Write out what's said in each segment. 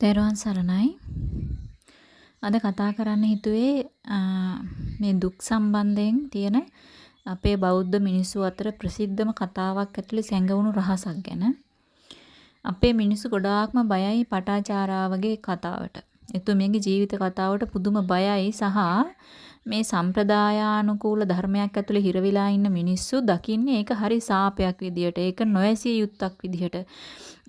තෙරුවන් සරණයි. අද කතා කරන්න හිතුවේ මේ දුක් සම්බන්ධයෙන් තියෙන අපේ බෞද්ධ මිනිස්සු අතර ප්‍රසිද්ධම කතාවක් ඇතුලේ සැඟවුණු රහසක් ගැන. අපේ මිනිස්සු ගොඩාක්ම බයයි පටාචාරාවගේ කතාවට. එතුමියගේ ජීවිත කතාවට පුදුම බයයි සහ මේ සම්ප්‍රදායානුකූල ධර්මයක් ඇතුලේ හිරවිලා ඉන්න මිනිස්සු දකින්නේ ඒක හරි සාපයක් විදියට ඒක නොඇසිය යුත්තක් විදියට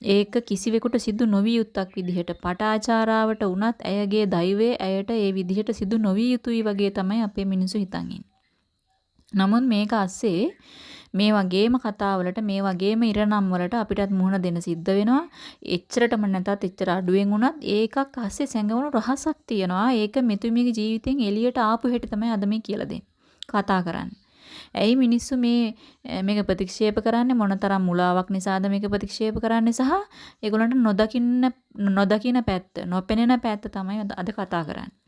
ඒක කිසිවෙකුට සිදු නොවිය යුත්තක් විදිහට. පටාචාරාවට වුණත් ඇයගේ දෛවය ඇයට ඒ විදිහට සිදු නොවිය යුතුයි වගේ තමයි අපේ මිනිස්සු හිතන් නමුත් මේක අස්සේ මේ වගේම කතාවලට මේ වගේම ඉරණම් වලට අපිටත් මුහුණ දෙන්න සිද්ධ වෙනවා. එච්චරටම නැතත් එච්චර අඩුවෙන් වුණත් ඒකක් අස්සේ සැඟවුණු රහසක් තියෙනවා. ඒක මෙතුමියගේ ජීවිතෙන් එළියට ආපු හැටි තමයි අද මේ කියලා දෙන්නේ. කතා කරන්නේ. ඇයි මිනිස්සු මේ මේක ප්‍රතික්ෂේප කරන්නේ මොනතරම් මුලාවක් නිසාද මේක ප්‍රතික්ෂේප කරන්නේ සහ ඒගොල්ලන්ට නොදකින්න නොදකින පැත්ත නොපෙනෙන පැත්ත තමයි අද කතා කරන්නේ.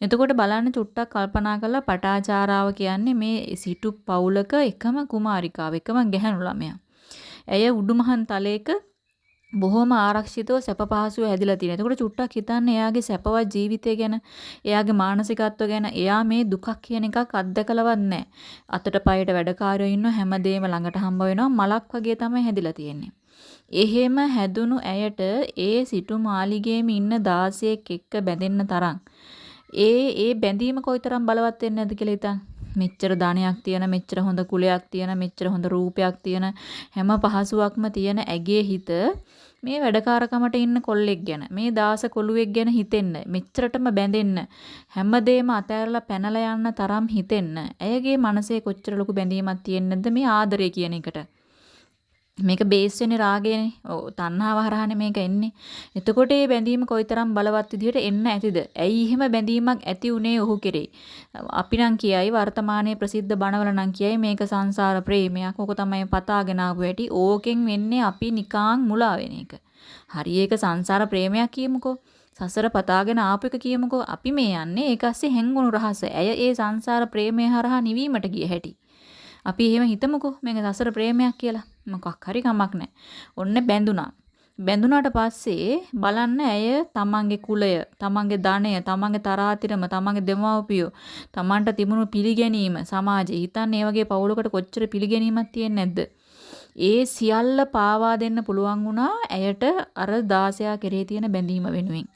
එතකොට බලන්න චුට්ටක් කල්පනා කරලා පටාචාරාව කියන්නේ මේ සිටු පවුලක එකම කුමාරිකාව එකම ගැහැණු ළමයා. ඇය උඩුමහන් තලයක බොහොම ආරක්ෂිතව සැප පහසුව හැදිලා තියෙනවා. එතකොට චුට්ටක් හිතන්න එයාගේ සැපවත් ජීවිතය ගැන, එයාගේ මානසිකත්ව ගැන, එයා මේ දුකක් කියන එකක් අත්දකලවත් නැහැ. අතට පයට වැඩකාරයෝ ඉන්න හැමදේම ළඟට හම්බ වෙනවා. මලක් වගේ තමයි හැදිලා තියෙන්නේ. එහෙම හැදුණු ඇයට ඒ සිටු මාලිගයේම ඉන්න 16ක් එක්ක බැඳෙන්න තරම් ඒ ඒ බැඳීම කොයිතරම් බලවත් වෙන්නේ නැද්ද කියලා හිතන්න. මෙච්චර ධනයක් තියෙන මෙච්චර හොඳ කුලයක් තියෙන මෙච්චර හොඳ රූපයක් තියෙන හැම පහසුවක්ම තියෙන ඇගේ හිත මේ වැඩකාරකමට ඉන්න කොල්ලෙක් ගැන මේ දාස කොළුවෙක් ගැන හිතෙන්න මෙච්චරටම බැඳෙන්න හැමදේම අතෑරලා පැනලා යන්න තරම් හිතෙන්න ඇයගේ මනසේ කොච්චර ලොකු බැඳීමක් තියෙන්නද මේ ආදරය කියන එකට මේක බේස් වෙන්නේ රාගයනේ. ඔව් තණ්හාව හරහානේ මේක එන්නේ. එතකොට මේ බැඳීම කොයිතරම් බලවත් විදිහට එන්න ඇතිද? ඇයි එහෙම බැඳීමක් ඇති උනේ ඔහු කෙරේ? අපි නම් කියයි වර්තමානයේ ප්‍රසිද්ධ බණවල නම් කියයි මේක සංසාර ප්‍රේමයක්. ඕක තමයි පතාගෙන ආපු හැටි. ඕකෙන් වෙන්නේ අපි නිකාං මුලා වෙන එක. හරි ඒක සංසාර ප්‍රේමයක් කියමුකෝ. සසර පතාගෙන ආපු එක කියමුකෝ. අපි මේ යන්නේ ඒක ඇස්සේ හැංගුණු රහස. ඇය ඒ සංසාර ප්‍රේමය හරහා නිවීමට ගිය හැටි. අපි එහෙම හිතමුකෝ මේක සසර ප්‍රේමයක් කියලා. මොකක් හරි කමක් නැහැ. ඔන්න බැඳුනා. බැඳුනාට පස්සේ බලන්න ඇය තමන්ගේ කුලය, තමන්ගේ ධනය, තමන්ගේ තරාතිරම, තමන්ගේ දෙමව්පියෝ, තමන්ට තිබුණු පිළිගැනීම සමාජයේ හිතන්නේ ඒ වගේ පවුලකට කොච්චර පිළිගැනීමක් තියෙන්නේ නැද්ද? ඒ සියල්ල පාවා දෙන්න පුළුවන් වුණා ඇයට අර 16 කෙරේ තියෙන බැඳීම වෙනුවෙන්.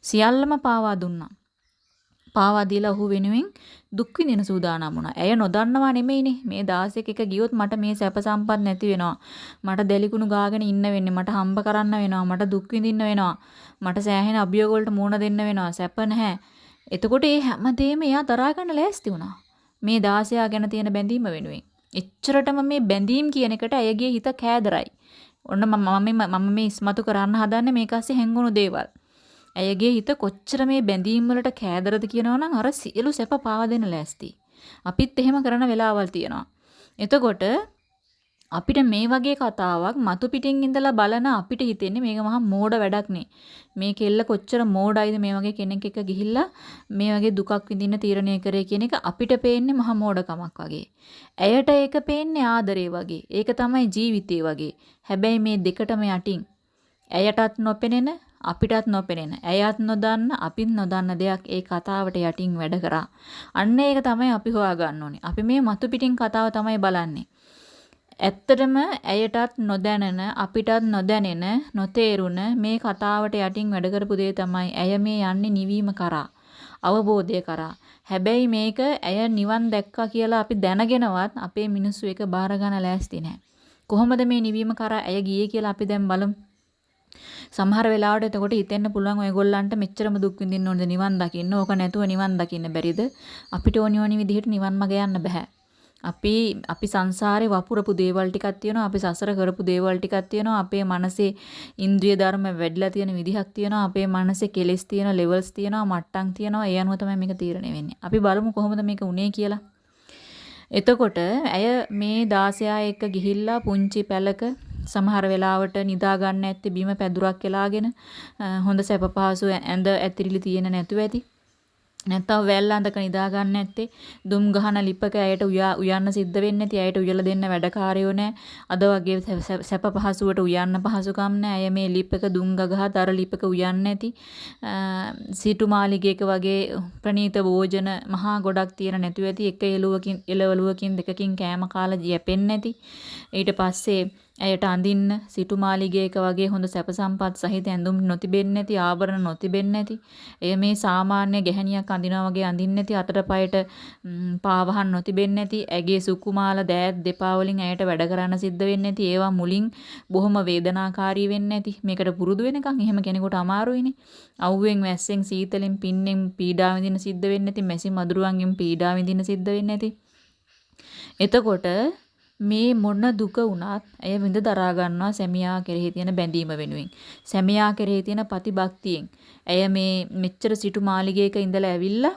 සියල්ලම පාවා දුන්නා. පාවා දීලා ඔහු වෙනුවෙන් දුක් විඳින සූදානම් වුණා. ඇය නොදන්නවා නෙමෙයිනේ මේ 16 එක ගියොත් මට මේ සැප සම්පත් නැති වෙනවා. මට දැලිකුණු ගාගෙන ඉන්න වෙන්නේ. මට හම්බ කරන්න වෙනවා. මට දුක් විඳින්න වෙනවා. මට සෑහෙන අභියෝග වලට මුහුණ දෙන්න වෙනවා. සැප නැහැ. එතකොට මේ හැමදේම එයා දරා ගන්න ලෑස්ති වුණා. මේ 16 ගැන තියෙන බැඳීම වෙනුවෙන්. එච්චරටම මේ බැඳීම් කියන එකට ඇයගේ හිත කෑදරයි. ඔන්න මම මම මේ ඉස්මතු කරන්න හදන්නේ මේක ASCII හැංගුණු දේවල්. ඇයගේ හිත කොච්චර මේ බැඳීම් වලට කෑදරද කියනවනම් අර සියලු සැප පාවා දෙන්න ලෑස්ති. අපිත් එහෙම කරන වෙලාවල් තියෙනවා. එතකොට අපිට මේ වගේ කතාවක් මතු පිටින් ඉඳලා බලන අපිට හිතෙන්නේ මේක මහා මෝඩ වැඩක් නේ. මේ කෙල්ල කොච්චර මෝඩයිද මේ වගේ කෙනෙක් එක්ක ගිහිල්ලා මේ වගේ දුකක් විඳින්න තීරණය කරේ කියන එක අපිට පේන්නේ මහා මෝඩකමක් වගේ. ඇයට ඒක පේන්නේ ආදරේ වගේ. ඒක තමයි ජීවිතේ වගේ. හැබැයි මේ දෙකටම යටින් ඇයටත් නොපෙනෙන අපිටත් නොපෙනෙන ඇයත් නොදන්න අපිත් නොදන්න දෙයක් ඒ කතාවට යටින් වැඩ කරා. අන්න ඒක තමයි අපි හොයාගන්න ඕනේ. අපි මේ මතු පිටින් කතාව තමයි බලන්නේ. ඇත්තටම ඇයටත් නොදැනෙන අපිටත් නොදැනෙන නොතේරුණ මේ කතාවට යටින් වැඩ කරපු දේ තමයි ඇය මේ යන්නේ නිවීම කරා. අවබෝධය කරා. හැබැයි මේක ඇය නිවන් දැක්කා කියලා අපි දැනගෙනවත් අපේ මිනිස්සු එක බාර ගන්න ලෑස්ති නැහැ. කොහොමද මේ නිවීම කරා ඇය ගියේ කියලා අපි දැන් බලමු. සමහර වෙලාවට එතකොට හිතෙන්න පුළුවන් ඔයගොල්ලන්ට මෙච්චරම දුක් විඳින්න ඕනද නිවන් දකින්න. ඕක නැතුව නිවන් දකින්න බැරිද? අපිට ඕනි ඕනි විදිහට නිවන් මඟ යන්න බෑ. අපි අපි සංසාරේ වපුරපු දේවල් ටිකක් තියෙනවා අපි සසර කරපු දේවල් ටිකක් තියෙනවා අපේ මනසේ ඉන්ද්‍රිය ධර්ම වැඩිලා තියෙන විදිහක් තියෙනවා අපේ මනසේ කෙලෙස් තියෙන ලෙවල්ස් තියෙනවා මට්ටම් තියෙනවා ඒ අනුව තමයි මේක තීරණය වෙන්නේ අපි බලමු කොහොමද මේක උනේ කියලා එතකොට ඇය මේ 16 එක්ක ගිහිල්ලා පුංචි පැලක සමහර වෙලාවට නිදා ගන්න ඇත්තේ බිම පැදුරක් එලාගෙන හොඳ සැප පහසු ඇඳ ඇතිරිලි තියෙන නැතුව ඇති. නැත්තම් වැල් අඳක නිදා ගන්න නැත්තේ දුම් ගහන ලිපක ඇයට උයන්න සිද්ධ වෙන්නේ නැති ඇයට උයලා දෙන්න වැඩකාරයෝ නැහැ අද වගේ සැප පහසුවට උයන්න පහසුකම් නැහැ අය මේ ලිපක දුම් ගහ දර ලිපක උයන්න නැති සීටු මාලිගයක වගේ ප්‍රණීත භෝජන මහා ගොඩක් තියෙන නැතුව ඇති. එක එළුවකින් එළවලුවකින් දෙකකින් කෑම කාලා යැපෙන්නේ නැති. ඊට පස්සේ ඇයට අඳින්න සිටු මාලිගයක වගේ හොඳ සැප සම්පත් සහිත ඇඳුම් නොතිබෙන්නේ නැති ආභරණ නොතිබෙන්නේ නැති එය මේ සාමාන්‍ය ගැහණියක් අඳිනවා වගේ අඳින්නේ නැති අතට පයට පාවහන් නොතිබෙන්නේ නැති ඇගේ සුකුමාල දෑත් දෙපා වලින් ඇයට වැඩ කරන්න සිද්ධ වෙන්නේ නැති ඒවා මුලින් බොහොම වේදනාකාරී වෙන්නේ නැති මේකට පුරුදු වෙනකන් එහෙම කෙනෙකුට අමාරුයිනේ. අවුවෙන් වැස්සෙන් සීතලෙන් පින්නෙන් පීඩා විඳින සිද්ධ වෙන්නේ නැති මැසි මදුරුවන්ගෙන් පීඩා විඳින සිද්ධ වෙන්නේ නැති එතකොට මේ මොන දුක වුණත් ඇය විඳ දරා ගන්නවා සැමියා කෙරෙහි තියෙන බැඳීම වෙනුවෙන්. සැමියා කෙරෙහි තියෙන ප්‍රතිභක්තියෙන්. ඇය මේ මෙච්චර සිටු මාලිගයක ඉඳලා ඇවිල්ලා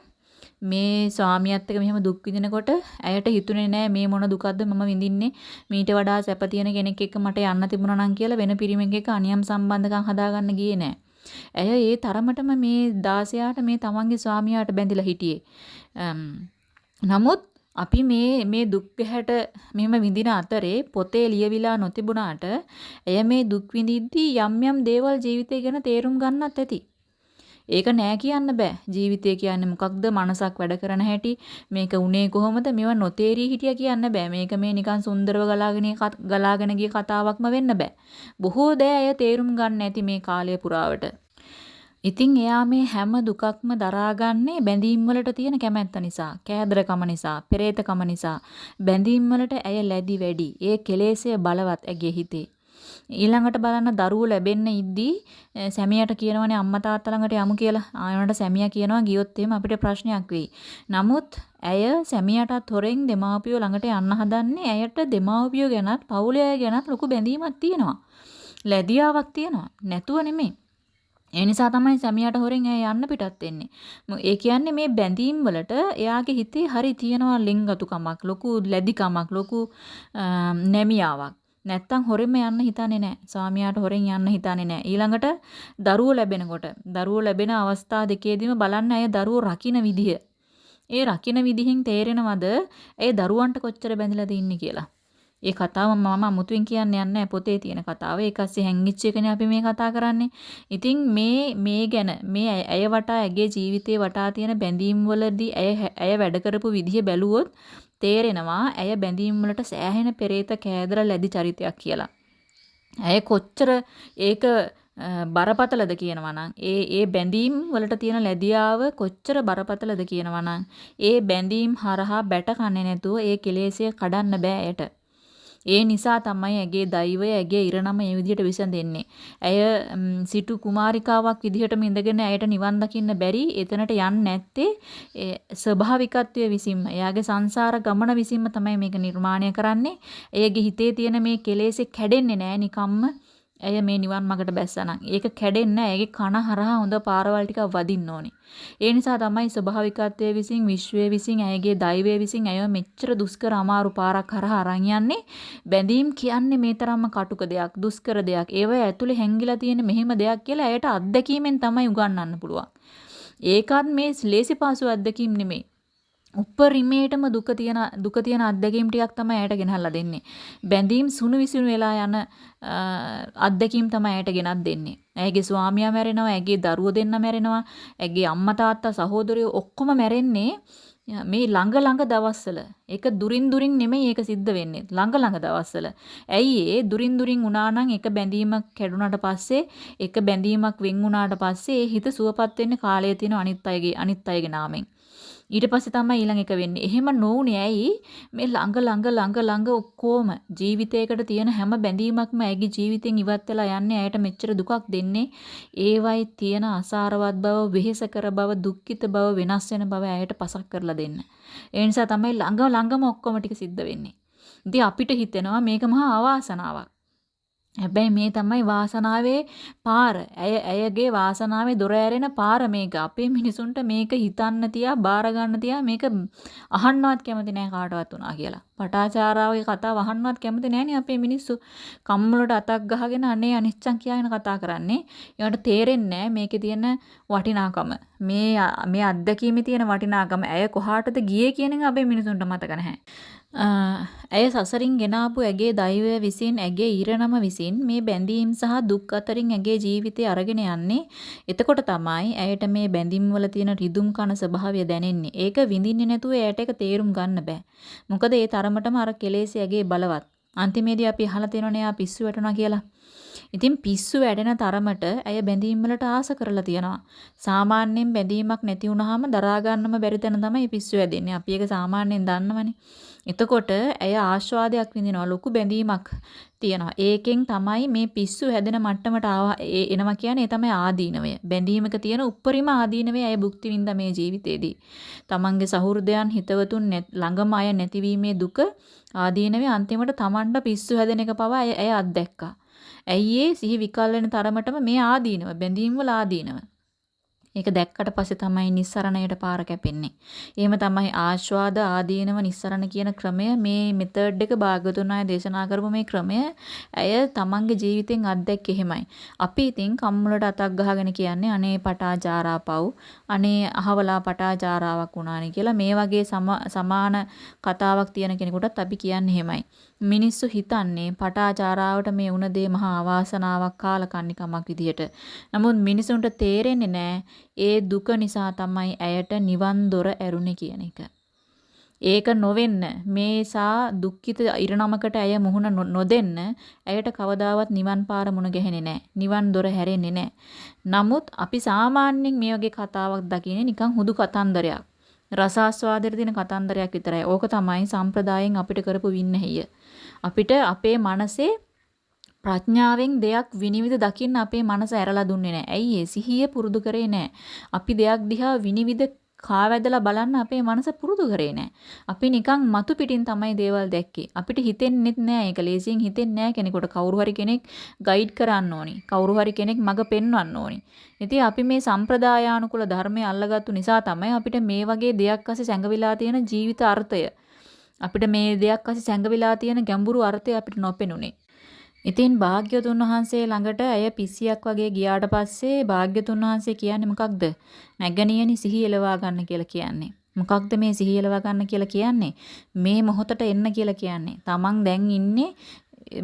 මේ ස්වාමියාත් එක්ක මෙහෙම දුක් විඳිනකොට ඇයට හිතුනේ නෑ මේ මොන දුකක්ද මම විඳින්නේ මීට වඩා සැප තියෙන කෙනෙක් එක්ක මට යන්න තිබුණා නම් කියලා වෙන පිරිමෙක් එක්ක අනියම් සම්බන්ධකම් හදාගන්න ගියේ නෑ. ඇය ඒ තරමටම මේ 16ට මේ තමන්ගේ ස්වාමියාට බැඳිලා හිටියේ. නමුත් අපි මේ මේ දුක් ගැහැට මෙහෙම විඳින අතරේ පොතේ ලියවිලා නොතිබුණාට එය මේ දුක් විඳිද්දී යම් යම් දේවල් ජීවිතය ගැන තේරුම් ගන්නත් ඇති. ඒක නෑ කියන්න බෑ. ජීවිතය කියන්නේ මොකක්ද? මනසක් වැඩ කරන හැටි. මේක උනේ කොහොමද? මේවා නොතේරී හිටියා කියන්න බෑ. මේක මේ නිකන් සුන්දරව ගලාගෙන ගලාගෙන ගිය කතාවක්ම වෙන්න බෑ. බොහෝ දෑ අය තේරුම් ගන්න ඇති මේ කාලය පුරාවට. ඉතින් එයා මේ හැම දුකක්ම දරාගන්නේ බැඳීම් වලට තියෙන කැමැත්ත නිසා, කෑදරකම නිසා, පෙරේතකම නිසා. බැඳීම් වලට ඇය ලැබි වැඩි. ඒ කෙලෙස්ය බලවත් ඇගේ හිතේ. ඊළඟට බලන්න දරුවෝ ලැබෙන්න ඉද්දී සැමියාට කියනවනේ අම්මා තාත්තා ළඟට යමු කියලා. ආයෙකට සැමියා කියනවා ගියොත් එහෙම අපිට ප්‍රශ්නයක් වෙයි. නමුත් ඇය සැමියාටත් හොරෙන් දෙමාපියෝ ළඟට යන්න හදන්නේ ඇයට දෙමාපියෝ ගැනත් පවුලේ අය ගැනත් ලොකු බැඳීමක් තියෙනවා. ලැබියාවක් තියෙනවා. නැතුව නෙමෙයි. ඒ නිසා තමයි සැමියාට හොරෙන් ඇය යන්න පිටත් වෙන්නේ. ඒ කියන්නේ මේ බැඳීම් වලට එයාගේ හිතේ හරි තියෙනවා ලිංගතුකමක්, ලොකු ලැබිකමක්, ලොකු නැමියාවක්. නැත්තම් හොරෙන්ම යන්න හිතන්නේ නැහැ. ස්වාමියාට හොරෙන් යන්න හිතන්නේ නැහැ. ඊළඟට දරුවෝ ලැබෙනකොට, දරුවෝ ලැබෙන අවස්ථා දෙකේදීම බලන්න අය දරුවෝ රකින්න විදිහ. ඒ රකින්න විදිහෙන් තේරෙනවද ඒ දරුවන්ට කොච්චර බැඳිලාද ඉන්නේ කියලා. ඒ කතාව මම අමුතුවෙන් කියන්න යන්නේ පොතේ තියෙන කතාව. ඒක ඇස්සේ හැංගිච්ච එකනේ අපි මේ කතා කරන්නේ. ඉතින් මේ මේ ගැන මේ ඇය වටා ඇගේ ජීවිතේ වටා තියෙන බැඳීම් වලදී ඇය ඇය වැඩ කරපු විදිහ බැලුවොත් තේරෙනවා ඇය බැඳීම් වලට සෑහෙන පෙරේත කෑදර ලැබි චරිතයක් කියලා. ඇය කොච්චර ඒක බරපතලද කියනවා නම් ඒ ඒ බැඳීම් වලට තියෙන ලැබියාව කොච්චර බරපතලද කියනවා නම් ඒ බැඳීම් හරහා බැට කන්නේ නැතුව ඒ කෙලෙසිය කඩන්න බෑ ඇයට. ඒ නිසා තමයි ඇගේ දෛවය ඇගේ ඉරණම මේ විදිහට විසඳෙන්නේ. ඇය සිටු කුමාරිකාවක් විදිහටම ඉඳගෙන ඇයට නිවන් දකින්න බැරි එතනට යන්නේ නැත්තේ ස්වභාවිකත්වයේ විසින්ම. එයාගේ සංසාර ගමන විසින්ම තමයි මේක නිර්මාණය කරන්නේ. එයගේ හිතේ තියෙන මේ කෙලෙස් කැඩෙන්නේ නැහැ නිකම්ම. ඇය මේ නිවන් මාර්ගට බැස්සනම්. ඒක කැඩෙන්නේ නැහැ. ඒගේ කන හරහා හොඳ පාරවල් ටිකක් වදින්න ඕනේ. ඒ නිසා තමයි ස්වභාවිකත්වයේ විසින් විශ්වයේ විසින් ඇයගේ දෛවයේ විසින් ඇයව මෙච්චර දුෂ්කර අමාරු පාරක් හරහා අරන් යන්නේ. බැඳීම් කියන්නේ මේ තරම්ම කටුක දෙයක්, දුෂ්කර දෙයක්. ඒව ඇතුලේ හැංගිලා තියෙන මෙහෙම දෙයක් කියලා ඇයට අත්දැකීමෙන් තමයි උගන්වන්න පුළුවන්. ඒකත් මේ ලේසි පාසු අත්දැකීම් නෙමෙයි. උපරිමේටම දුක තියෙන දුක තියෙන අත්දැකීම් ටිකක් තමයි ඇයට ගෙනහල්ලා දෙන්නේ. බැඳීම් සුණු විසුණු වෙලා යන අත්දැකීම් තමයි ඇයට ගෙනත් දෙන්නේ. ඇයගේ ස්වාමියා මැරෙනවා, ඇගේ දරුවෝ දෙන්න මැරෙනවා, ඇගේ අම්මා තාත්තා සහෝදරයෝ ඔක්කොම මැරෙන්නේ මේ ළඟ ළඟ දවස්වල. ඒක දුරින් දුරින් නෙමෙයි ඒක සිද්ධ වෙන්නේ. ළඟ ළඟ දවස්වල. ඇයි ඒ දුරින් දුරින් වුණා නම් එක බැඳීමක් කැඩුනට පස්සේ එක බැඳීමක් වෙන් වුණාට පස්සේ හිත සුවපත් වෙන්නේ කාලය තියෙන අනිත් අයගේ අනිත් අයගේ නාමෙන්. ඊට පස්සේ තමයි ඊළඟ එක වෙන්නේ. එහෙම නොවුනේ ඇයි මේ ළඟ ළඟ ළඟ ළඟ ඔක්කොම ජීවිතයකට තියෙන හැම බැඳීමක්ම ඇගේ ජීවිතෙන් ඉවත් වෙලා යන්නේ ඇයට මෙච්චර දුකක් දෙන්නේ. ඒවයි තියෙන අසාරවත් බව, වෙහෙසකර බව, දුක්ඛිත බව, වෙනස් වෙන බව ඇයට පසක් කරලා දෙන්න. ඒ නිසා තමයි ළඟ ළඟම ඔක්කොම ටික සිද්ධ වෙන්නේ. ඉතින් අපිට හිතෙනවා මේක මහා අවාසනාවක්. හැබැයි මේ තමයි වාසනාවේ පාර. ඇය ඇයගේ වාසනාවේ දොර ඇරෙන පාර මේක. අපේ මිනිසුන්ට මේක හිතන්න තියා බාර ගන්න තියා මේක අහන්නවත් කැමති නෑ කාටවත් උනා කියලා. පටාචාරාවගේ කතාව අහන්නවත් කැමති නෑනේ අපේ මිනිස්සු. කම්මලට අතක් ගහගෙන අනේ අනිච්චන් කියාගෙන කතා කරන්නේ. ඒවට තේරෙන්නේ මේකේ තියෙන වටිනාකම. මේ මේ අත්දැකීමේ තියෙන වටිනාකම. ඇය කොහාටද ගියේ කියන එක අපේ මිනිසුන්ට මතක නැහැ. ඇය සසරින් ගෙනාපු ඇගේ දෛවය විසින් ඇගේ ඊරණම විසින් මේ බැඳීම් සහ දුක් අතරින් ඇගේ ජීවිතය අරගෙන යන්නේ. එතකොට තමයි ඇයට මේ බැඳීම් වල තියෙන රිදුම් කන ස්වභාවය දැනෙන්නේ. ඒක විඳින්නේ නැතුව ඇයට ඒක තේරුම් ගන්න බෑ. මොකද ඒ තරමටම අර කෙලෙස් ඇගේ බලවත්. අන්තිමේදී අපි අහලා තියෙනවනේ ආ පිස්සු වැටුණා කියලා. ඉතින් පිස්සු වැඩෙන තරමට ඇය බැඳීම් වලට ආස කරලා තියෙනවා. සාමාන්‍යයෙන් බැඳීමක් නැති වුනහම දරා ගන්නම බැරි තැන තමයි පිස්සු වැදෙන්නේ. අපි ඒක සාමාන්‍යයෙන් දන්නවනේ. එතකොට ඇය ආස්වාදයක් විඳිනවා. ලොකු බැඳීමක් තියෙනවා. ඒකෙන් තමයි මේ පිස්සු හැදෙන මට්ටමට එනවා කියන්නේ ඒ තමයි ආදීනවය. බැඳීමක තියෙන උප්පරිම ආදීනවය ඇය භුක්ති විඳ මේ ජීවිතේදී. තමන්ගේ සහෘදයන් හිතවතුන් ළඟම අය නැතිවීමේ දුක ආදීනවේ අන්තිමට තමන්ට පිස්සු හැදෙන එක පවා ඇය අත්දැක්කා. ඇයි ඒ සිහි විකල් වෙන තරමටම මේ ආදීනව බැඳීම් වල ආදීනව. ඒක දැක්කට පස්සේ තමයි නිස්සරණයට පාර කැපෙන්නේ. එහෙම තමයි ආස්වාද ආදීනව නිස්සරණ කියන ක්‍රමය මේ මෙතඩ් එක භාගතුන් අය දේශනා කරපු මේ ක්‍රමය ඇය තමන්ගේ ජීවිතෙන් අත්දැක්ක එහෙමයි. අපි ඉතින් කම්මුලට අතක් ගහගෙන කියන්නේ අනේ පටාචාරා පව් අනේ අහවලා පටාචාරාවක් වුණානේ කියලා මේ වගේ සමාන කතාවක් තියෙන කෙනෙකුටත් අපි කියන්නේ එහෙමයි. මිනිස්සු හිතන්නේ පටාචාරාවට මේ වුණ දේ මහා අවාසනාවක් කාලකන්නිකමක් විදියට. නමුත් මිනිසුන්ට තේරෙන්නේ නැහැ ඒ දුක නිසා තමයි ඇයට නිවන් දොර ඇරුණේ කියන එක. ඒක නොවෙන්න මේසා දුක්ඛිත ඉරණමකට ඇය මුහුණ නොදෙන්න ඇයට කවදාවත් නිවන් පාර මුණ ගැහෙන්නේ නැහැ. නිවන් දොර හැරෙන්නේ නැහැ. නමුත් අපි සාමාන්‍යයෙන් මේ වගේ කතාවක් දකින්නේ නිකන් හුදු කතන්දරයක්. රසාස්වාදයට දෙන කතන්දරයක් විතරයි. ඕක තමයි සම්ප්‍රදායෙන් අපිට කරපු වින්නහෙය. අපිට අපේ මනසේ ප්‍රඥාවෙන් දෙයක් විනිවිද දකින්න අපේ මනස ඇරලා දුන්නේ නැහැ. ඇයි ඒ සිහිය පුරුදු කරේ නැහැ. අපි දෙයක් දිහා විනිවිද කාවැදලා බලන්න අපේ මනස පුරුදු කරේ නැහැ. අපි නිකන් මතු පිටින් තමයි දේවල් දැක්කේ. අපිට හිතෙන්නෙත් නැහැ ඒක ලේසියෙන් හිතෙන්නේ නැහැ කෙනෙකුට. කවුරු හරි කෙනෙක් ගයිඩ් කරන්න ඕනි. කවුරු හරි කෙනෙක් මඟ පෙන්වන්න ඕනි. ඉතින් අපි මේ සම්ප්‍රදායානුකූල ධර්මය අල්ලගත්තු නිසා තමයි අපිට මේ වගේ දෙයක් අස්සේ සැඟවිලා තියෙන ජීවිත අර්ථය අපිට මේ දෙයක් අස්සේ සැඟවිලා තියෙන ගැඹුරු අර්ථය අපිට නොපෙනුනේ. ඉතින් භාග්‍යතුන් වහන්සේ ළඟට ඇය පිස්සියක් වගේ ගියාට පස්සේ භාග්‍යතුන් වහන්සේ කියන්නේ මොකක්ද? නැගණියනි සිහි එලවා ගන්න කියලා කියන්නේ. මොකක්ද මේ සිහි එලවා ගන්න කියලා කියන්නේ? මේ මොහොතට එන්න කියලා කියන්නේ. Taman දැන් ඉන්නේ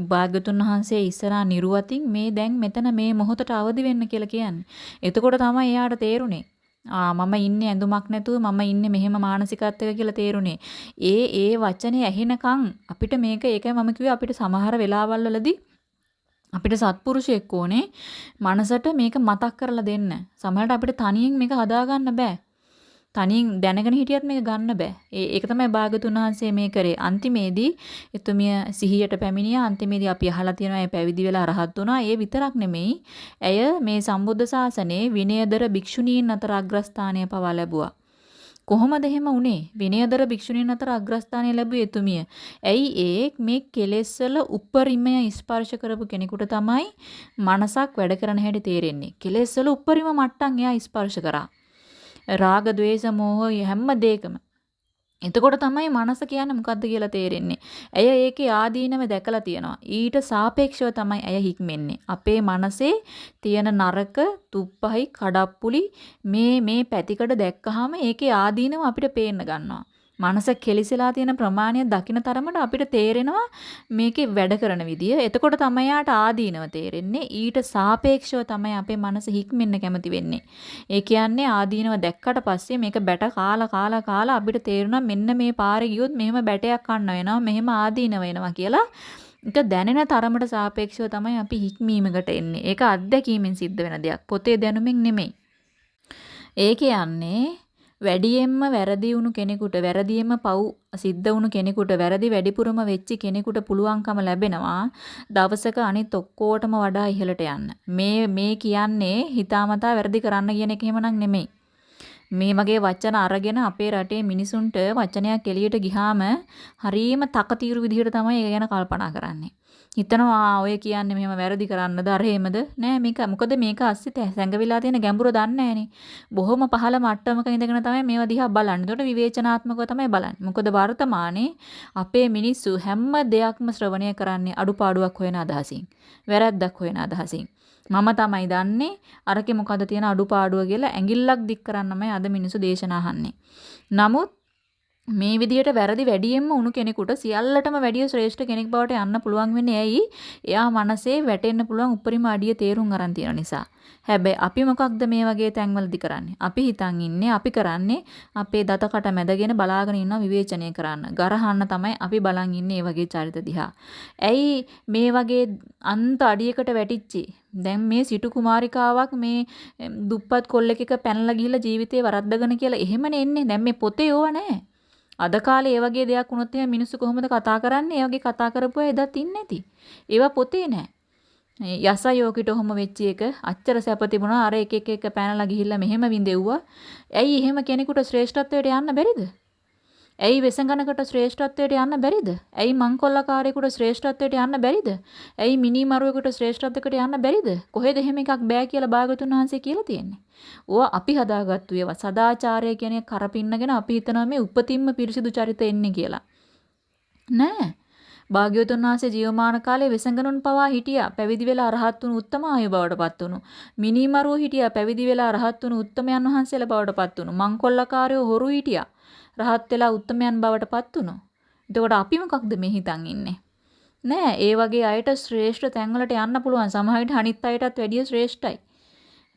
භාග්‍යතුන් වහන්සේ ඉස්සරහා නිරුවතින් මේ දැන් මෙතන මේ මොහොතට අවදි වෙන්න කියලා කියන්නේ. එතකොට තමයි එයාට තේරුනේ ආ මම ඉන්නේ ඇඳුමක් නැතුව මම ඉන්නේ මෙහෙම මානසිකත්වයක කියලා තේරුනේ. ඒ ඒ වචනේ ඇහෙනකන් අපිට මේක ඒකයි මම කිව්වේ අපිට සමහර වෙලාවල් වලදී අපිට සත්පුරුෂයෙක් ඕනේ මනසට මේක මතක් කරලා දෙන්න. සමහරවිට අපිට තනියෙන් මේක හදාගන්න බෑ. තනියෙන් දැනගෙන හිටියත් මේක ගන්න බෑ. ඒ ඒක තමයි භාගතුන් වහන්සේ මේ කරේ. අන්තිමේදී එතුමිය සිහියට පැමිණියා. අන්තිමේදී අපි අහලා තියෙනවා ඒ පැවිදි වෙලා රහත් වුණා. ඒ විතරක් නෙමෙයි. ඇය මේ සම්බුද්ධ ශාසනයේ විනයදර භික්ෂුණීන් අතර අග්‍රස්ථානය පවා ලැබුවා. කොහොමද එහෙම වුනේ? විනයදර භික්ෂුණීන් අතර අග්‍රස්ථානය ලැබුවේ එතුමිය. ඇයි ඒ මේ කෙලෙස්වල උපරිමය ස්පර්ශ කරපු කෙනෙකුට තමයි මනසක් වැඩ කරන හැටි තේරෙන්නේ. කෙලෙස්වල උපරිම මට්ටම් එයා ස්පර්ශ කරා. රාග, ద్వේෂ, මෝහ හැම දෙයකම. එතකොට තමයි මනස කියන්නේ මොකද්ද කියලා තේරෙන්නේ. ඇය ඒකේ ආදීනව දැකලා තියෙනවා. ඊට සාපේක්ෂව තමයි ඇය හික්මෙන්නේ. අපේ මනසේ තියෙන නරක, තුප්පහයි, කඩප්පුලි මේ මේ පැතිකඩ දැක්කහම ඒකේ ආදීනව අපිට පේන්න ගන්නවා. මනස කෙලිසලා තියෙන ප්‍රමාණය දකින තරමට අපිට තේරෙනවා මේකේ වැඩ කරන විදිය. එතකොට තමයි යාට ආදීනව තේරෙන්නේ. ඊට සාපේක්ෂව තමයි අපේ මනස හික්මෙන්න කැමති වෙන්නේ. ඒ කියන්නේ ආදීනව දැක්කට පස්සේ මේක බැට කාලා කාලා කාලා අපිට තේරුණා මෙන්න මේ පාරේ ගියොත් මෙහෙම බැටයක් කන්න වෙනවා. මෙහෙම ආදීනව වෙනවා කියලා. ඒක දැනෙන තරමට සාපේක්ෂව තමයි අපි හික්මීමකට එන්නේ. ඒක අත්දැකීමෙන් සිද්ධ වෙන දෙයක්. පොතේ දැනුමින් නෙමෙයි. ඒ කියන්නේ වැඩියෙන්ම වැරදි වුණු කෙනෙකුට වැරදියෙන්ම පව් සිද්ධ වුණු කෙනෙකුට වැරදි වැඩිපුරම වෙච්ච කෙනෙකුට පුළුවන්කම ලැබෙනවා දවසක අනිත් ඔක්කොටම වඩා ඉහළට යන්න. මේ මේ කියන්නේ හිතාමතා වැරදි කරන්න කියන එක එහෙමනම් නෙමෙයි. මේ වගේ වචන අරගෙන අපේ රටේ මිනිසුන්ට වචනයක් එළියට ගිහාම හරීම තකතිරු විදිහට තමයි ඒ ගැන කල්පනා කරන්නේ. හිතනවා ඔය කියන්නේ මෙහෙම වැරදි කරන්නද අර එහෙමද නෑ මේක මොකද මේක අස්සිත සැඟවිලා තියෙන ගැඹුර දන්නේ නෑනේ බොහොම පහළ මට්ටමක ඉඳගෙන තමයි මේවා දිහා බලන්නේ. ඒකට විවේචනාත්මකව තමයි බලන්නේ. මොකද වර්තමානයේ අපේ මිනිස්සු හැම දෙයක්ම ශ්‍රවණය කරන්නේ අඩුපාඩුවක් හොයන අදහසින්. වැරැද්දක් හොයන අදහසින්. මම තමයි දන්නේ අරකේ මොකද තියෙන අඩුපාඩුව කියලා ඇඟිල්ලක් දික් කරන්නමයි අද මිනිස්සු දේශනා අහන්නේ. නමුත් මේ විදිහට වැරදි වැඩියෙන්ම උණු කෙනෙකුට සියල්ලටම වැඩිය ශ්‍රේෂ්ඨ කෙනෙක් බවට යන්න පුළුවන් වෙන්නේ ඇයි? එයා මනසේ වැටෙන්න පුළුවන් උපරිම අඩිය තේරුම් අරන් තියෙන නිසා. හැබැයි අපි මොකක්ද මේ වගේ තැන්වලදී කරන්නේ? අපි හිතන් ඉන්නේ අපි කරන්නේ අපේ දතකට මැදගෙන බලාගෙන ඉන්න විවේචනය කරන්න. ගරහන්න තමයි අපි බලන් ඉන්නේ මේ වගේ චරිත දිහා. ඇයි මේ වගේ අන්ත අඩියකට වැටිච්චි? දැන් මේ සිටු කුමාරිකාවක් මේ දුප්පත් කොල්ලෙක් එක පැනලා ගිහිල්ලා ජීවිතේ වරද්දගෙන කියලා එහෙමනේ එන්නේ. දැන් මේ පොතේ ඕවා නැහැ. අද කාලේ ඒ වගේ දෙයක් වුණොත් එහෙනම් මිනිස්සු කොහොමද කතා කරන්නේ? ඒ වගේ කතා කරපුවා එදත් ඉන්නේ නැති. ඒවා පොතේ නෑ. යසයෝකිට ඔහොම වෙච්ච එක අච්චර සැප තිබුණා අර එක එක එක පැනලා ගිහිල්ලා මෙහෙම විඳෙව්වා. ඇයි එහෙම කෙනෙකුට ශ්‍රේෂ්ඨත්වයට යන්න බැරිද? ඇයි වෙසඟනකට ශ්‍රේෂ්ඨත්වයට යන්න බැරිද? ඇයි මංකොල්ලකාරයෙකුට ශ්‍රේෂ්ඨත්වයට යන්න බැරිද? ඇයි මිනිමරුවෙකුට ශ්‍රේෂ්ඨත්වයකට යන්න බැරිද? කොහෙද එහෙම එකක් බෑ කියලා භාගතුන් වහන්සේ කියලා තියෙන්නේ? ඕවා අපි හදාගත්තු ඒවා. සදාචාරය කියන කරපින්නගෙන අපි හිතනවා මේ උපතින්ම පිරිසිදු චරිත එන්නේ කියලා. නෑ. භාග්‍යවතුන් වහන්සේ ජීවමාන කාලේ වෙසඟනුන් පවා හිටියා. පැවිදි වෙලා අරහත් වුණු උත්තම ආයු බවට පත් වුණු. මිනිමරුව හිටියා. පැවිදි වෙලා අරහත් වුණු උත්තමයන් වහන්සේලා බවට පත් වුණු. මංකොල්ලකාරයෝ හොරු හිටියා. රහත් වෙලා උත්තමයන් බවට පත් වුණා. එතකොට අපි මොකක්ද මේ හිතන් ඉන්නේ? නෑ ඒ වගේ අයට ශ්‍රේෂ්ඨ තැන්වලට යන්න පුළුවන්. සමහර විට අනිත් අයටත් වැඩිය ශ්‍රේෂ්ඨයි.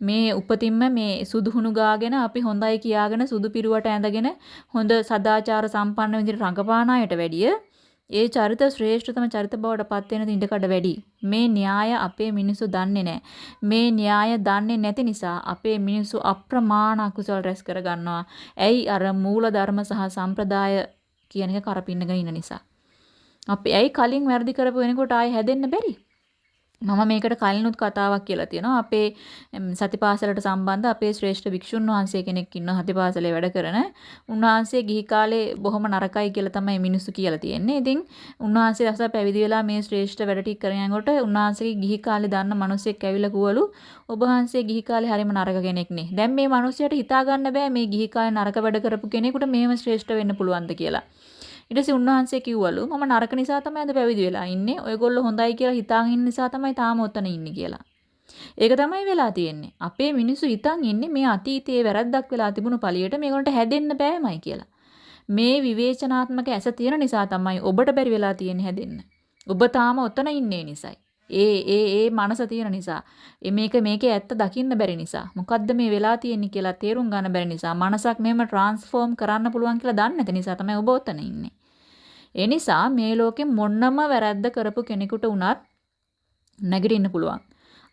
මේ උපතින්ම මේ සුදුහුණු ගාගෙන අපි හොඳයි කියාගෙන සුදු පිරුවට ඇඳගෙන හොඳ සදාචාර සම්පන්න විදිහට රඟපාන අයට වැඩිය ඒ චරිත ශ්‍රේෂ්ඨතම චරිත බවට පත් වෙන ඉඩකඩ වැඩි. මේ න්‍යාය අපේ මිනිස්සු දන්නේ නැහැ. මේ න්‍යාය දන්නේ නැති නිසා අපේ මිනිස්සු අප්‍රමාණ අකුසල රැස් කර ගන්නවා. ඇයි අර මූල ධර්ම සහ සම්ප්‍රදාය කියන එක කරපින්නගෙන ඉන්න නිසා. අපි ඇයි කලින් වැරදි කරපු වෙනකොට ආයෙ හැදෙන්න බැරි? මම මේකට කලිනුත් කතාවක් කියලා තියෙනවා. අපේ සතිපාසලට සම්බන්ධ අපේ ශ්‍රේෂ්ඨ භික්ෂුන් වහන්සේ කෙනෙක් ඉන්නවා සතිපාසලේ වැඩ කරන. උන්වහන්සේ ගිහි කාලේ බොහොම නරකයි කියලා තමයි මිනිස්සු කියලා තියෙන්නේ. ඉතින් උන්වහන්සේ දැස පැවිදි වෙලා මේ ශ්‍රේෂ්ඨ වැඩ ටික කරගෙන යනකොට උන්වහන්සේගේ ගිහි කාලේ දන්න මිනිස්සෙක් ඇවිල්ලා කිව්වලු ඔබ වහන්සේ ගිහි කාලේ හරිම නරක කෙනෙක් නේ. දැන් මේ මිනිහයාට හිතා ගන්න බෑ මේ ගිහි කාලේ නරක වැඩ කරපු කෙනෙකුට මේව ශ්‍රේෂ්ඨ වෙන්න පුළුවන්ද කියලා. ඊට පස්සේ උන්වහන්සේ කිව්වලු මම නරක නිසා තමයි අද පැවිදි වෙලා ඉන්නේ. ඔයගොල්ලෝ හොඳයි කියලා හිතාගෙන ඉන්න නිසා තමයි තාම ඔතන ඉන්නේ කියලා. ඒක තමයි වෙලා තියෙන්නේ. අපේ මිනිස්සු හිතන් ඉන්නේ මේ අතීතයේ වැරද්දක් වෙලා තිබුණු පළියට මේගොල්ලන්ට හැදෙන්න බෑමයි කියලා. මේ විවේචනාත්මක ඇස තියෙන නිසා තමයි ඔබට බැරි වෙලා තියෙන්නේ හැදෙන්න. ඔබ තාම ඔතන ඉන්නේ නිසායි. ඒ ඒ ඒ මනස තියෙන නිසා මේක මේකේ ඇත්ත දකින්න බැරි නිසා මොකද්ද මේ වෙලා තියෙන්නේ කියලා තේරුම් ගන්න බැරි නිසා මනසක් මෙහෙම ට්‍රාන්ස්ෆෝම් කරන්න පුළුවන් කියලා දන්නේ නැති නිසා තමයි ඔබ ඔතන ඉන්නේ ඒ නිසා මේ ලෝකෙ මොන්නම වැරද්ද කරපු කෙනෙකුට වුණත් නැගිටින්න පුළුවන්.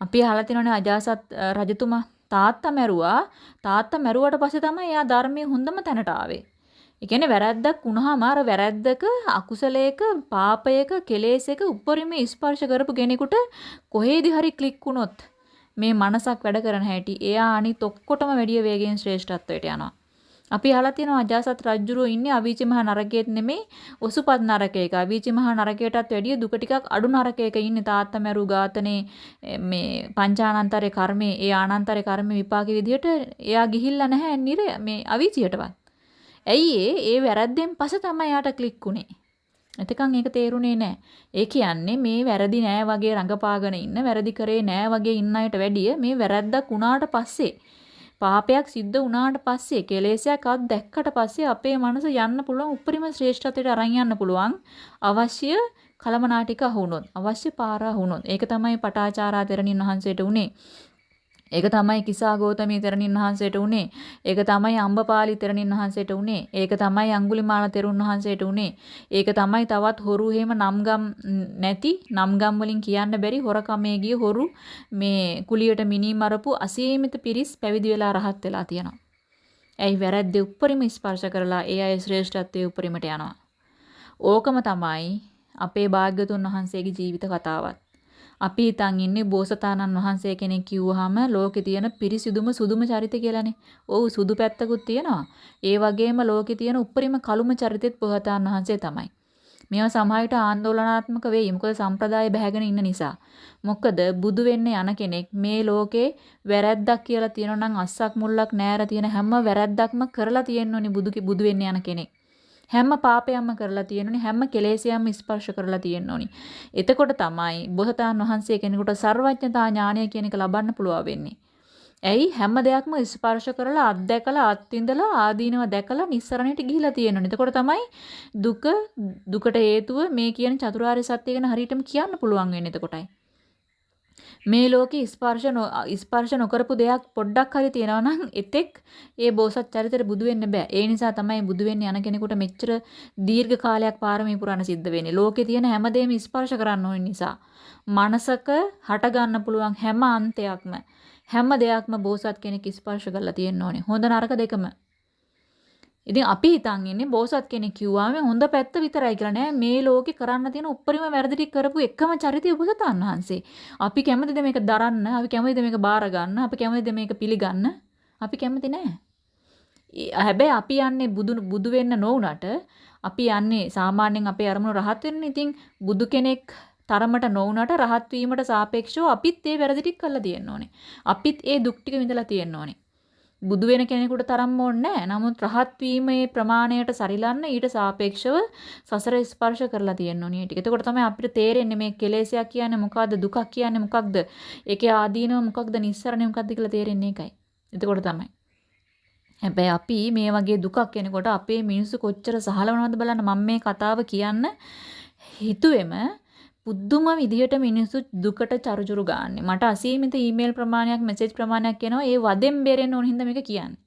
අපි අහලා තියෙනනේ අජාසත් රජතුමා තාත්තා මැරුවා. තාත්තා මැරුවට පස්සේ තමයි එයා ධර්මයේ හොඳම තැනට ආවේ. ඒ කියන්නේ වැරද්දක් වුණාම අර වැරද්දක අකුසලයක පාපයක කෙලෙසයක උපරිම ස්පර්ශ කරපු කෙනෙකුට කොහේදී හරි ක්ලික් වුණොත් මේ මනසක් වැඩ කරන හැටි එයා අනිත් ඔක්කොටම වැඩිය වේගෙන් ශ්‍රේෂ්ඨත්වයට යනවා. අපි අහලා තියෙනවා අජාසත් රජුරෝ ඉන්නේ අවීචි මහ නරකයේත් නෙමෙයි ඔසුපත් නරකයක. අවීචි මහ නරකයටත් වැඩිය දුක ටිකක් අඩු නරකයක ඉන්නේ තාත්තා මැරු ඝාතනේ මේ පංචානන්තරේ කර්මේ ඒ ආනන්තරේ කර්ම විපාක විදිහට එයා ගිහිල්ලා නැහැ නිර මේ අවීචියටවත්. ඇයි ඒ ඒ වැරද්දෙන් පස්සේ තමයි යාට ක්ලික් උනේ. එතකන් ඒක තේරුනේ නෑ. ඒ කියන්නේ මේ වැරදි නෑ වගේ රඟපාගෙන ඉන්න වැරදි කරේ නෑ වගේ ඉන්න අයට වැඩිය මේ වැරද්දක් වුණාට පස්සේ පාපයක් සිද්ධ වුණාට පස්සේ කෙලෙසයක් අත් දැක්කට පස්සේ අපේ මනස යන්න පුළුවන් උපරිම ශ්‍රේෂ්ඨත්වයට අරන් යන්න පුළුවන්. අවශ්‍ය කලමනාටික අහුනොත් අවශ්‍ය පාර අහුනොත් ඒක තමයි පටාචාරා තෙරණින් වහන්සේට උනේ. ඒක තමයි කිසා ගෞතමී තෙරණින් වහන්සේට උනේ. ඒක තමයි අම්බපාලි තෙරණින් වහන්සේට උනේ. ඒක තමයි අඟුලිමාල තෙරුන් වහන්සේට උනේ. ඒක තමයි තවත් හොරු එහෙම නම්ගම් නැති නම්ගම් වලින් කියන්න බැරි හොරකමේ ගිය හොරු මේ කුලියට මිනි මරපු අසීමිත පිරිස් පැවිදි වෙලා රහත් වෙලා තියෙනවා. ඇයි වැරද්දේ උප්පරිම ස්පර්ශ කරලා ඒ අය ශ්‍රේෂ්ඨත්වයේ උප්පරිමට යනවා. ඕකම තමයි අපේ භාග්‍යතුන් වහන්සේගේ ජීවිත කතාවත්. අපි හිතන් ඉන්නේ බෝසතාණන් වහන්සේ කෙනෙක් කිව්වහම ලෝකේ තියෙන පිරිසිදුම සුදුම චරිත කියලානේ. ඔව් සුදු පැත්තකුත් තියෙනවා. ඒ වගේම ලෝකේ තියෙන උප්පරිම කළුම චරිතෙත් බෝසතාණන් වහන්සේ තමයි. මේවා සමහරවිට ආందోලනාත්මක වෙයි. මොකද සම්ප්‍රදාය බැහැගෙන ඉන්න නිසා. මොකද බුදු වෙන්න යන කෙනෙක් මේ ලෝකේ වැරැද්දක් කියලා තියෙනවා නම් අස්සක් මුල්ලක් නෑර තියෙන හැම වැරැද්දක්ම කරලා තියෙන්න ඕනි බුදු බුදු වෙන්න යන කෙනෙක්. හැම පාපයක්ම කරලා තියෙනෝනි හැම කෙලෙසියක්ම ස්පර්ශ කරලා තියෙනෝනි. එතකොට තමයි බෝසතාණන් වහන්සේ කෙනෙකුට සර්වඥතා ඥානය කියන එක ලබන්න පුළුවන් වෙන්නේ. ඇයි හැම දෙයක්ම ස්පර්ශ කරලා අත්දැකලා අත්විඳලා ආදීනව දැකලා නිස්සරණයට ගිහිලා තියෙනෝනේ. එතකොට තමයි දුක දුකට හේතුව මේ කියන චතුරාර්ය සත්‍ය ගැන හරියටම කියන්න පුළුවන් වෙන්නේ එතකොටයි. මේ ලෝකේ ස්පර්ශ ස්පර්ශ නොකරපු දෙයක් පොඩ්ඩක් හරි තියෙනවා නම් එතෙක් ඒ බෝසත් චරිතෙට බුදු වෙන්න බෑ. ඒ නිසා තමයි බුදු වෙන්න යන කෙනෙකුට මෙච්චර දීර්ඝ කාලයක් පාරමී පුරන්න සිද්ධ වෙන්නේ. ලෝකේ තියෙන හැමදේම ස්පර්ශ කරන්න ඕන නිසා. මනසක හට ගන්න පුළුවන් හැම අන්තයක්ම හැම දෙයක්ම බෝසත් කෙනෙක් ස්පර්ශ කරලා තියෙන්න ඕනේ. හොඳ නරක දෙකම. ඉතින් අපි හිතන් ඉන්නේ බෝසත් කෙනෙක් කිව්වාම හොඳ පැත්ත විතරයි කියලා නෑ මේ ලෝකේ කරන්න තියෙන උප්පරිම වැරදි ටික කරපු එකම චරිතය බෝසතාණන් වහන්සේ. අපි කැමතිද මේක දරන්න? අපි කැමතිද මේක බාර ගන්න? අපි කැමතිද මේක පිළිගන්න? අපි කැමති නෑ. හැබැයි අපි යන්නේ බුදු බුදු වෙන්න නොඋනට අපි යන්නේ සාමාන්‍යයෙන් අපේ අරමුණු රහත් වෙන්න. ඉතින් බුදු කෙනෙක් තරමට නොඋනට රහත් වීමට සාපේක්ෂව අපිත් ඒ වැරදි ටික කරලා තියෙන්න ඕනේ. අපිත් ඒ දුක් ටික විඳලා තියෙන්න ඕනේ. බුදු වෙන කෙනෙකුට තරම් ඕනේ නමුත් රහත් වීමේ ප්‍රමාණයට සරිලන්න ඊට සාපේක්ෂව සසර ස්පර්ශ කරලා තියෙන්න ඕනේ ටික. එතකොට තමයි අපිට තේරෙන්නේ මේ කෙලෙසයක් කියන්නේ මොකද්ද දුකක් කියන්නේ මොකක්ද? ඒකේ ආදීනව මොකක්ද නිස්සරණය මොකක්ද කියලා තේරෙන්නේ ඒකයි. එතකොට තමයි. හැබැයි අපි මේ වගේ දුකක් එනකොට අපේ මිනිස්සු කොච්චර සහලවනවද බලන්න මම මේ කතාව කියන්න හිතුවෙම පුදුම විදිහට මිනිස්සු දුකට චරුචරු ගාන්නේ. මට අසීමිත ඊමේල් ප්‍රමාණයක් මෙසේජ් ප්‍රමාණයක් එනවා. ඒ වදෙන් බේරෙන්න ඕන හින්දා මේක කියන්නේ.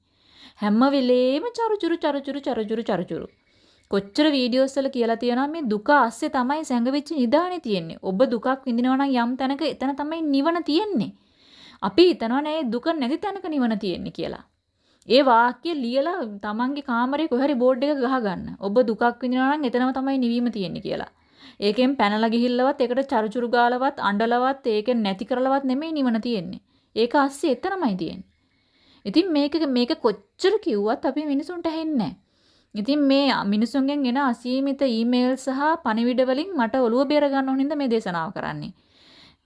හැම වෙලේම චරුචරු චරුචරු චරුචරු චරුචරු. කොච්චර වීඩියෝස් වල කියලා තියෙනවා මේ දුක ASCII තමයි සැඟවිච්ච නිදානේ තියෙන්නේ. ඔබ දුකක් විඳිනවා නම් යම් තැනක එතන තමයි නිවන තියෙන්නේ. අපි හිතනවා නෑ දුක නැති තැනක නිවන තියෙන්නේ කියලා. ඒ වාක්‍ය ලියලා තමන්ගේ කාමරේ කොහරි බෝඩ් එක ගහගන්න. ඔබ දුකක් විඳිනවා නම් එතනම තමයි නිවීම තියෙන්නේ කියලා. ඒකෙන් පැනලා ගිහිල්ලවත් ඒකට චරුචුරු ගාලවත් අඬලවත් ඒකෙන් නැති කරලවත් නෙමෙයි නිවන තියෙන්නේ. ඒක ASCII එතනමයි තියෙන්නේ. ඉතින් මේක මේක කොච්චර කිව්වත් අපි මිනිසුන්ට ඇහෙන්නේ ඉතින් මේ මිනිසුන්ගෙන් එන අසීමිත ඊමේල් සහ පණිවිඩ වලින් මට ඔළුව බේර ගන්න ඕන හින්දා මේ දේශනාව කරන්නේ.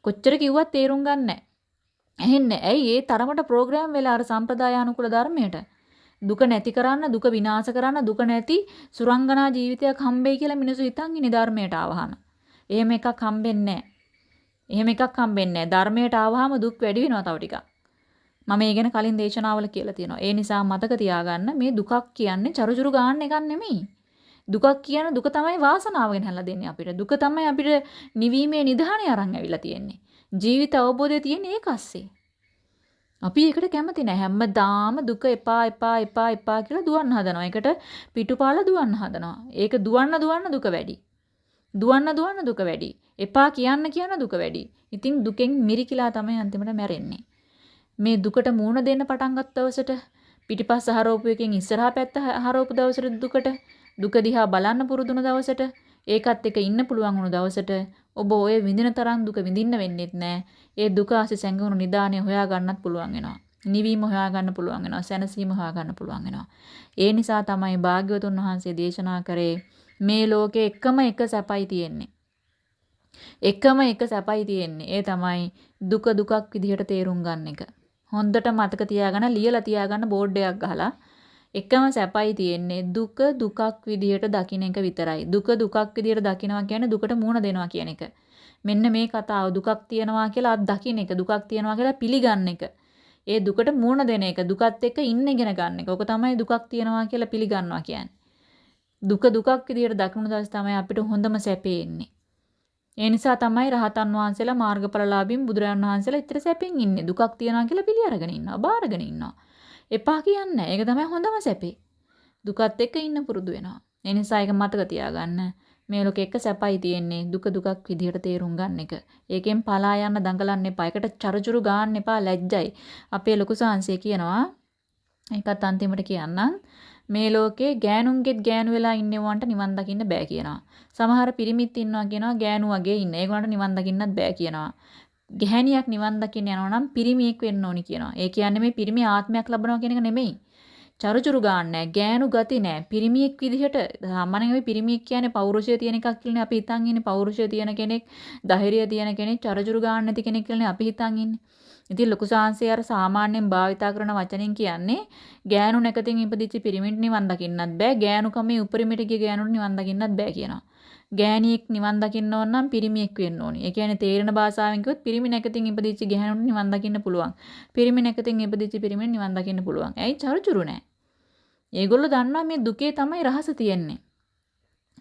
කොච්චර කිව්වත් තේරුම් ගන්න නැහැ. ඇහෙන්නේ. ඇයි ඒ තරමට ප්‍රෝග්‍රෑම් වෙලා අර සම්ප්‍රදායානුකූල ධර්මයට. දුක නැති කරන්න, දුක විනාශ කරන්න, දුක නැති සුරංගනා ජීවිතයක් හම්බෙයි කියලා මිනිස්සු හිතන් ඉන්නේ ධර්මයට ආවහම. එහෙම එකක් හම්බෙන්නේ එහෙම එකක් හම්බෙන්නේ ධර්මයට ආවහම දුක් වැඩි වෙනවා තව ටිකක්. මම ඒ ගැන කලින් දේශනාවල කියලා තියෙනවා. ඒ නිසා මතක තියාගන්න මේ දුකක් කියන්නේ චරුචරු ගන්න එකක් නෙමෙයි. දුකක් කියන දුක තමයි වාසනාව ගෙනහැලා දෙන්නේ අපිට. දුක තමයි අපිට නිවීමේ නිධානය අරන් ඇවිල්ලා තියෙන්නේ. ජීවිත අවබෝධය තියෙන්නේ ඒක අස්සේ. අපි ඒකට කැමති නැහැ. හැමදාම දුක එපා එපා එපා එපා කියලා දුවන්න හදනවා. ඒකට පිටුපාල දුවන්න හදනවා. ඒක දුවන්න දුවන්න දුක වැඩි. දුවන්න දුවන්න දුක වැඩි. එපා කියන්න කියන දුක වැඩි. ඉතින් දුකෙන් මිරිකිලා තමයි අන්තිමට මැරෙන්නේ. මේ දුකට මූණ දෙන්න පටන් ගත්ත දවසට පිටිපස්ස හරවපු එකෙන් ඉස්සරහා පැත්ත හරවපු දවසට දුකට දුක දිහා බලන්න පුරුදුන දවසට ඒකත් එක්ක ඉන්න පුළුවන් වුණු දවසට ඔබ ඔය විඳින තරම් දුක විඳින්න වෙන්නේත් නැහැ. ඒ දුක ආසේ සැඟවුණු නිදාණය හොයා ගන්නත් පුළුවන් වෙනවා. නිවීම හොයා ගන්න පුළුවන් වෙනවා. සැනසීම හොයා ගන්න පුළුවන් වෙනවා. ඒ නිසා තමයි භාග්‍යවතුන් වහන්සේ දේශනා කරේ මේ ලෝකේ එකම එක සැපයි තියෙන්නේ. එකම එක සැපයි තියෙන්නේ. ඒ තමයි දුක දුකක් විදිහට තේරුම් ගන්න එක. හොඳට මතක තියාගන්න ලියලා තියාගන්න බෝඩ් එකක් ගහලා එකම සැපයි තියෙන්නේ දුක දුකක් විදියට දකින්න එක විතරයි. දුක දුකක් විදියට දකිනවා කියන්නේ දුකට මුහුණ දෙනවා කියන එක. මෙන්න මේ කතාව දුකක් තියනවා කියලා අත් දකින්න එක, දුකක් තියනවා කියලා පිළිගන්න එක. ඒ දුකට මුහුණ දෙන එක, දුකත් එක්ක ඉන්න ඉගෙන ගන්න එක. ඔක තමයි දුකක් තියනවා කියලා පිළිගන්නවා කියන්නේ. දුක දුකක් විදියට දකින දවස් තමයි අපිට හොඳම සැපේ එන්නේ. ඒ නිසා තමයි රහතන් වහන්සේලා මාර්ගඵලලාභීන් බුදුරජාණන් වහන්සේලා ඉතර සැපෙන් ඉන්නේ. දුකක් තියනවා කියලා පිළි අරගෙන ඉන්නවා, බාරගෙන ඉන්නවා. එපා කියන්නේ ඒක තමයි හොඳම සැපේ. දුකත් එක්ක ඉන්න පුරුදු වෙනවා. ඒ නිසා ඒක මතක තියාගන්න. මේ ලෝකෙ එක සැපයි තියෙන්නේ දුක දුකක් විදිහට තේරුම් ගන්න එක. ඒකෙන් පලා යන්න දඟලන්න එපා. ඒකට චරචුරු ගන්න එපා ලැජ්ජයි. අපේ ලොකු සාංශය කියනවා ඒකත් අන්තිමට කියන්නම්. මේ ලෝකේ ගෑනුන්ගෙත් ගෑනු වෙලා ඉන්නවන්ට නිවන් දකින්න බෑ කියනවා. සමහර පිරිමිත් ඉන්නවා කියනවා ගෑනු වගේ ඉන්න. ඒගොල්ලන්ට නිවන් දකින්නත් බෑ කියනවා. ගැහණියක් නිවන් දකින්න යනවා නම් පිරිමියෙක් වෙන්න ඕනි කියනවා. ඒ කියන්නේ මේ පිරිමි ආත්මයක් ලබනවා කියන එක නෙමෙයි. චරුචුරු ගන්න නැහැ. ගෑනු ගති නැහැ. පිරිමියෙක් විදිහට සාමාන්‍යයෙන් අපි පිරිමියෙක් කියන්නේ පෞරුෂය තියෙන එකක් කියලානේ අපි හිතන් ඉන්නේ. පෞරුෂය තියෙන කෙනෙක්, ධෛර්යය තියෙන කෙනෙක්, චරුචුරු ගන්න නැති කෙනෙක් කියලානේ අපි හිතන් ඉන්නේ. ඉතින් ලොකු සාංශය අර සාමාන්‍යයෙන් භාවිතා කරන වචනෙන් කියන්නේ ගෑනු නැකතින් ඉපදිච්ච පිරිමින්ට නිවන් දකින්නත් බෑ ගෑනුකමේ උපරිමයට ගිය ගෑනුන්ට නිවන් දකින්නත් බෑ කියනවා. ගෑණියෙක් නිවන් දකින්න ඕන නම් පිරිමියෙක් වෙන්න ඕනි. ඒ කියන්නේ තේරෙන භාෂාවෙන් කිව්වොත් පිරිමි නැකතින් ඉපදිච්ච ගෑනුන්ට නිවන් දකින්න පුළුවන්. පිරිමි නැකතින් ඉපදිච්ච පිරිමින්ට නිවන් දකින්න පුළුවන්. ඇයි චරුචුරු නැහැ. ඒගොල්ලෝ දන්නවා මේ දුකේ තමයි රහස තියෙන්නේ.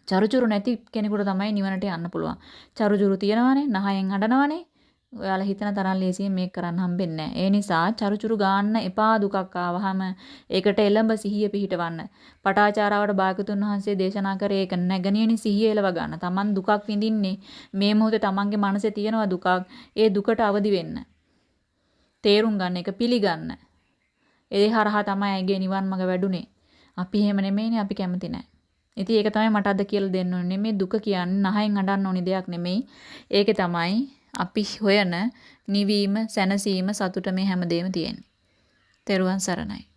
චරුචුරු නැති කෙනෙකුට තමයි නිවනට යන්න පුළුවන්. චරුචුරු තියනවානේ, නහයෙන් හඬනවානේ. ඔයාලා හිතන තරම් ලේසියෙන් මේක කරන්න හම්බෙන්නේ නැහැ. ඒ නිසා චරුචුරු ගන්න එපා දුකක් ආවහම ඒකට එළඹ සිහිය පිහිටවන්න. පටාචාරාවට භාගතුන් වහන්සේ දේශනා කරේ ඒක නැගණියනි සිහිය එළව ගන්න. Taman දුකක් විඳින්නේ මේ මොහොතේ Tamanගේ මනසේ තියෙනවා දුකක්. ඒ දුකට අවදි වෙන්න. තේරුම් ගන්න එක පිළිගන්න. ඒ හරහා තමයි ඇගේ නිවන් මඟ වැඩුණේ. අපි එහෙම නෙමෙයිනේ අපි කැමති නැහැ. ඉතින් ඒක තමයි මට අද කියලා දෙන්න ඕනේ. මේ දුක කියන්නේ නහයෙන් අඬන්න ඕනි දෙයක් නෙමෙයි. ඒකේ තමයි අපි හොයන නිවීම, සැනසීම, සතුට මේ හැමදේම තියෙන්නේ. තෙරුවන් සරණයි.